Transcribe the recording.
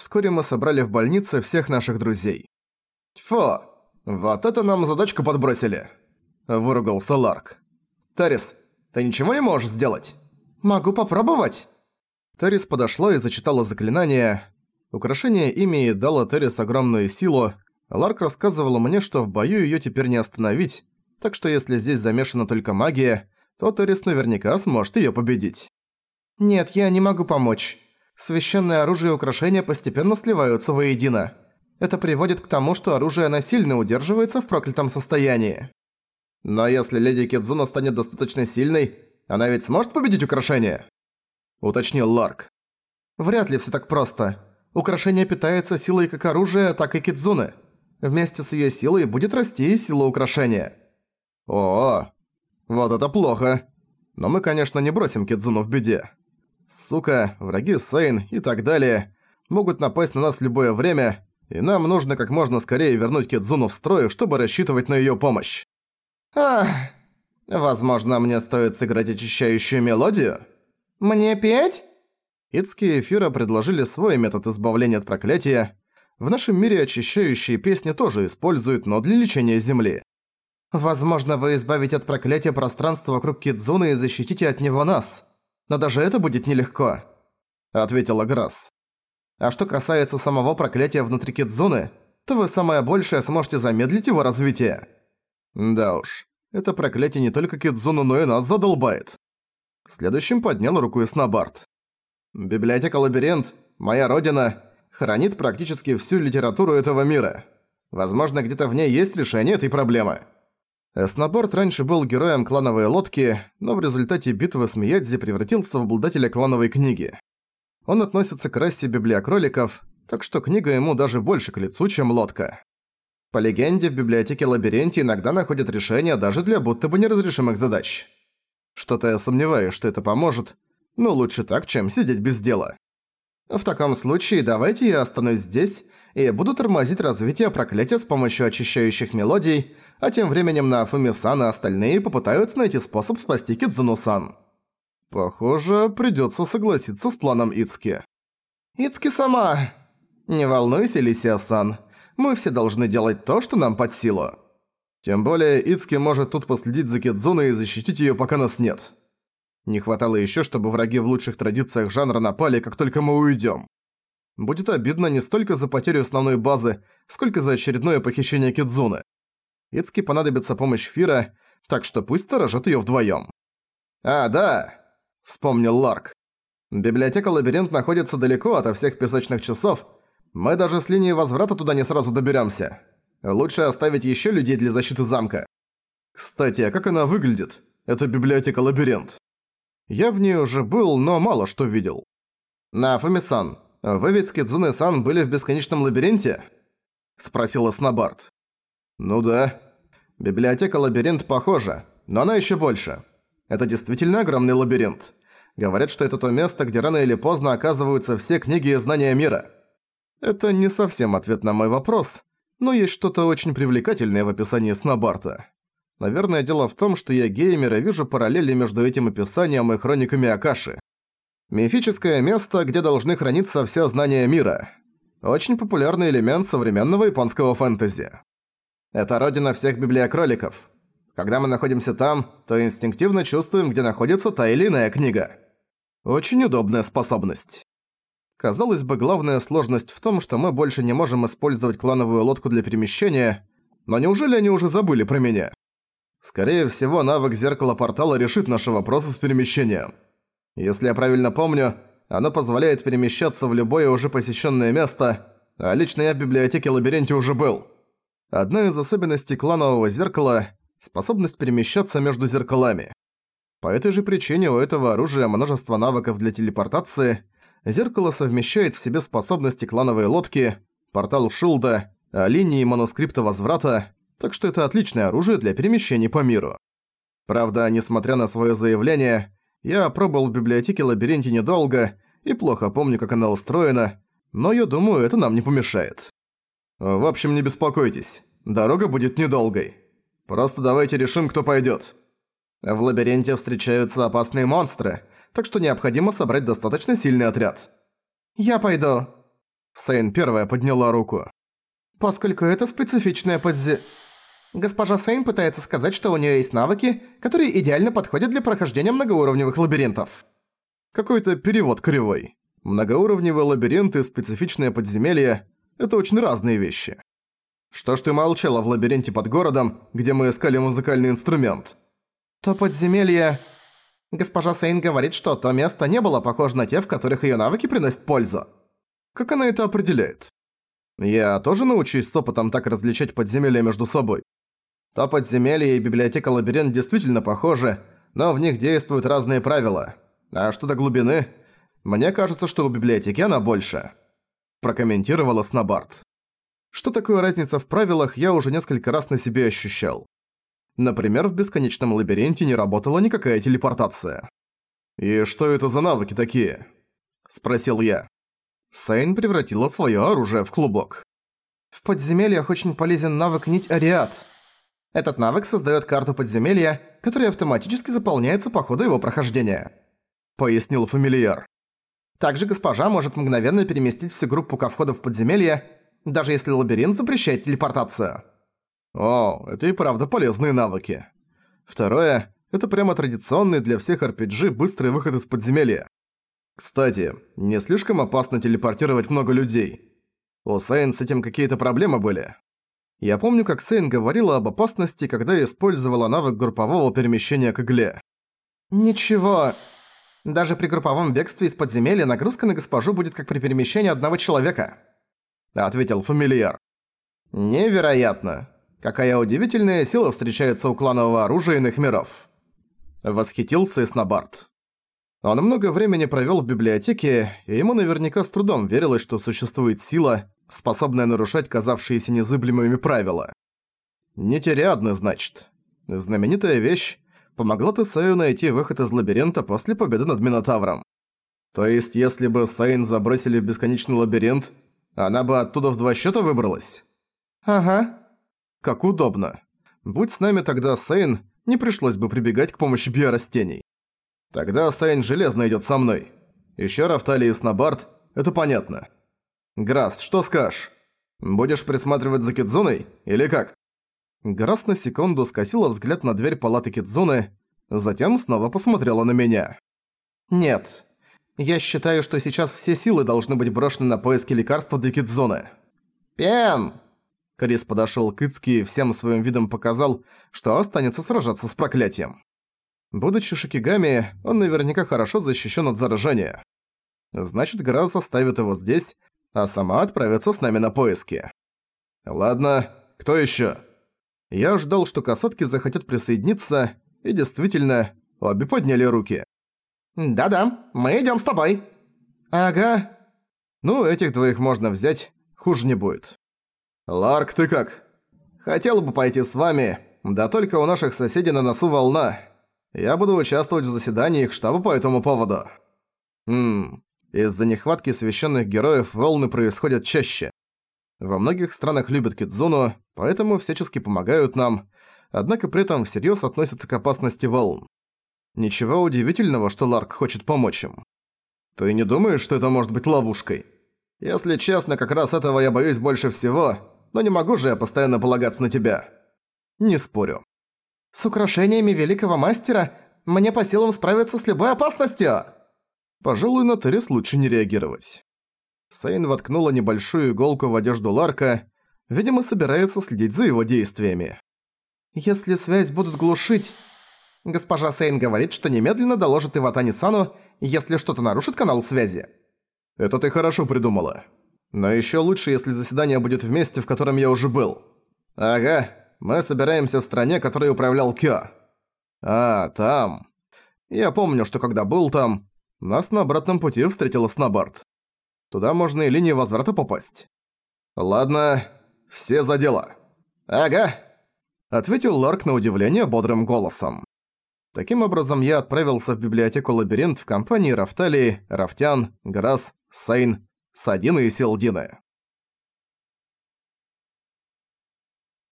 Вскоре мы собрали в больнице всех наших друзей. «Тьфу! Вот это нам задачку подбросили!» – выругался Ларк. «Тарис, ты ничего не можешь сделать?» «Могу попробовать!» Тарис подошла и зачитала заклинание. Украшение ими дало Тарис огромную силу. Ларк рассказывал мне, что в бою её теперь не остановить, так что если здесь замешана только магия, то Тарис наверняка сможет её победить. «Нет, я не могу помочь. Священное оружие и украшения постепенно сливаются воедино. Это приводит к тому, что оружие насильно удерживается в проклятом состоянии. Но если леди Кидзуна станет достаточно сильной, она ведь сможет победить украшение?» Уточнил Ларк. «Вряд ли всё так просто. Украшение питается силой как оружия, так и Кидзуны. Вместе с её силой будет расти и сила украшения». «О, вот это плохо. Но мы, конечно, не бросим Кидзуну в беде. Сука, враги Сейн и так далее могут напасть на нас в любое время, и нам нужно как можно скорее вернуть Кидзуну в строй, чтобы рассчитывать на её помощь. Ах, возможно, мне стоит сыграть очищающую мелодию? Мне петь? Ицки и Эфира предложили свой метод избавления от проклятия. В нашем мире очищающие песни тоже используют, но для лечения земли. Возможно, вы избавите от проклятия пространство вокруг Кидзуны и защитите от него нас но даже это будет нелегко», — ответила Грасс. «А что касается самого проклятия внутри Кидзуны, то вы самое большее сможете замедлить его развитие». «Да уж, это проклятие не только Кидзуну, но и нас задолбает». Следующим поднял руку Снобард. «Библиотека Лабиринт, моя родина, хранит практически всю литературу этого мира. Возможно, где-то в ней есть решение этой проблемы». Эсноборд раньше был героем клановой лодки, но в результате битвы с Миядзи превратился в обладателя клановой книги. Он относится к расе библиокроликов, так что книга ему даже больше к лицу, чем лодка. По легенде, в библиотеке Лабиринте иногда находят решения даже для будто бы неразрешимых задач. Что-то я сомневаюсь, что это поможет, но лучше так, чем сидеть без дела. В таком случае давайте я останусь здесь и буду тормозить развитие проклятия с помощью очищающих мелодий, а тем временем на Фуми-сан и остальные попытаются найти способ спасти Кидзуну-сан. Похоже, придётся согласиться с планом Ицки. «Ицки сама!» «Не волнуйся, Лисия-сан. Мы все должны делать то, что нам под силу. Тем более Ицки может тут последить за Кидзуной и защитить её, пока нас нет. Не хватало ещё, чтобы враги в лучших традициях жанра напали, как только мы уйдём. Будет обидно не столько за потерю основной базы, сколько за очередное похищение Кидзуны. Ицки понадобится помощь Фира, так что пусть сторожат её вдвоём. «А, да!» – вспомнил Ларк. «Библиотека Лабиринт находится далеко ото всех песочных часов. Мы даже с линии возврата туда не сразу доберёмся. Лучше оставить ещё людей для защиты замка. Кстати, а как она выглядит? Это библиотека Лабиринт. Я в ней уже был, но мало что видел. На Фумисан, вы ведь с Кидзуне-сан были в бесконечном лабиринте?» – спросила Снобард. «Ну да. Библиотека Лабиринт похожа, но она еще больше. Это действительно огромный лабиринт. Говорят, что это то место, где рано или поздно оказываются все книги и знания мира. Это не совсем ответ на мой вопрос, но есть что-то очень привлекательное в описании Снобарта. Наверное, дело в том, что я геймер и вижу параллели между этим описанием и хрониками Акаши. Мифическое место, где должны храниться все знания мира. Очень популярный элемент современного японского фэнтези. Это родина всех библиокроликов. Когда мы находимся там, то инстинктивно чувствуем, где находится та или иная книга. Очень удобная способность. Казалось бы, главная сложность в том, что мы больше не можем использовать клановую лодку для перемещения, но неужели они уже забыли про меня? Скорее всего, навык зеркала портала решит наши вопросы с перемещением. Если я правильно помню, оно позволяет перемещаться в любое уже посещенное место, а лично я в библиотеке лабиринте уже был. Одна из особенностей кланового зеркала – способность перемещаться между зеркалами. По этой же причине у этого оружия множество навыков для телепортации. Зеркало совмещает в себе способности клановой лодки, портал Шилда, а линии манускрипта возврата, так что это отличное оружие для перемещений по миру. Правда, несмотря на свое заявление, я пробовал в библиотеке лабиринте недолго и плохо помню, как она устроена, но я думаю, это нам не помешает. В общем, не беспокойтесь. Дорога будет недолгой. Просто давайте решим, кто пойдёт. В лабиринте встречаются опасные монстры, так что необходимо собрать достаточно сильный отряд. «Я пойду», Сейн первая подняла руку. Поскольку это специфичная подзе... Госпожа Сейн пытается сказать, что у нее есть навыки, которые идеально подходят для прохождения многоуровневых лабиринтов. Какой-то перевод кривой. Многоуровневые лабиринты специфичное подземелье – это очень разные вещи. Что ж ты молчала в лабиринте под городом, где мы искали музыкальный инструмент? То подземелье... Госпожа Сейн говорит, что то место не было похоже на те, в которых её навыки приносят пользу. Как она это определяет? Я тоже научусь с опытом так различать подземелья между собой. То подземелье и библиотека-лабиринт действительно похожи, но в них действуют разные правила. А что до глубины, мне кажется, что у библиотеки она больше. Прокомментировала Снобарт. Что такое разница в правилах, я уже несколько раз на себе ощущал. Например, в бесконечном лабиринте не работала никакая телепортация. «И что это за навыки такие?» – спросил я. Сейн превратила своё оружие в клубок. В подземельях очень полезен навык Нить Ариат. Этот навык создаёт карту подземелья, которая автоматически заполняется по ходу его прохождения. Пояснил фамильяр. Также госпожа может мгновенно переместить всю группу ко входу в подземелье, даже если лабиринт запрещает телепортацию. О, это и правда полезные навыки. Второе – это прямо традиционный для всех RPG быстрый выход из подземелья. Кстати, не слишком опасно телепортировать много людей. У Сейн с этим какие-то проблемы были. Я помню, как Сейн говорила об опасности, когда использовала навык группового перемещения к игле. «Ничего. Даже при групповом бегстве из подземелья нагрузка на госпожу будет как при перемещении одного человека», — ответил фамильяр. «Невероятно. Какая удивительная сила встречается у кланового оружия иных миров. Восхитился Снобарт. Он много времени провёл в библиотеке, и ему наверняка с трудом верилось, что существует сила, способная нарушать казавшиеся незыблемыми правила. Нетериадны, значит. Знаменитая вещь помогла Тесею найти выход из лабиринта после победы над Минотавром. То есть, если бы Сейн забросили в бесконечный лабиринт, она бы оттуда в два счета выбралась? Ага. Как удобно. Будь с нами тогда Сейн, не пришлось бы прибегать к помощи биорастений. Тогда Сейн железно идёт со мной. Ещё Рафтали и Снобарт, это понятно. Грас, что скажешь? Будешь присматривать за Кидзуной, или как? Грас на секунду скосила взгляд на дверь палаты Кидзуны, затем снова посмотрела на меня. «Нет. Я считаю, что сейчас все силы должны быть брошены на поиски лекарства для Кидзуны». «Пен!» Крис подошёл к Ицки и всем своим видом показал, что останется сражаться с проклятием. Будучи Шикигами, он наверняка хорошо защищен от заражения. Значит, Граз оставит его здесь, а сама отправится с нами на поиски. Ладно, кто ещё? Я ждал, что касатки захотят присоединиться, и действительно, обе подняли руки. «Да-да, мы идём с тобой». «Ага». Ну, этих двоих можно взять, хуже не будет. «Ларк, ты как?» «Хотел бы пойти с вами, да только у наших соседей на носу волна. Я буду участвовать в заседании их штаба по этому поводу». Ммм, из-за нехватки священных героев волны происходят чаще. Во многих странах любят Кидзуну, поэтому всячески помогают нам, однако при этом всерьёз относятся к опасности волн. Ничего удивительного, что Ларк хочет помочь им. Ты не думаешь, что это может быть ловушкой? Если честно, как раз этого я боюсь больше всего, но не могу же я постоянно полагаться на тебя. Не спорю. С украшениями великого мастера мне по силам справиться с любой опасностью. Пожалуй, на Терес лучше не реагировать. Сейн воткнула небольшую иголку в одежду Ларка, видимо, собирается следить за его действиями. «Если связь будут глушить...» Госпожа Сейн говорит, что немедленно доложит Иватани-сану, если что-то нарушит канал связи. «Это ты хорошо придумала. Но ещё лучше, если заседание будет в месте, в котором я уже был. Ага, мы собираемся в стране, которой управлял Кё. А, там. Я помню, что когда был там, нас на обратном пути встретила Снобард. Туда можно и линии возврата попасть. Ладно, все за дело. Ага, ответил Ларк на удивление бодрым голосом. Таким образом, я отправился в библиотеку Лабиринт в компании Рафталии, Рафтян, Грас, Сейн, Садины и Селдины.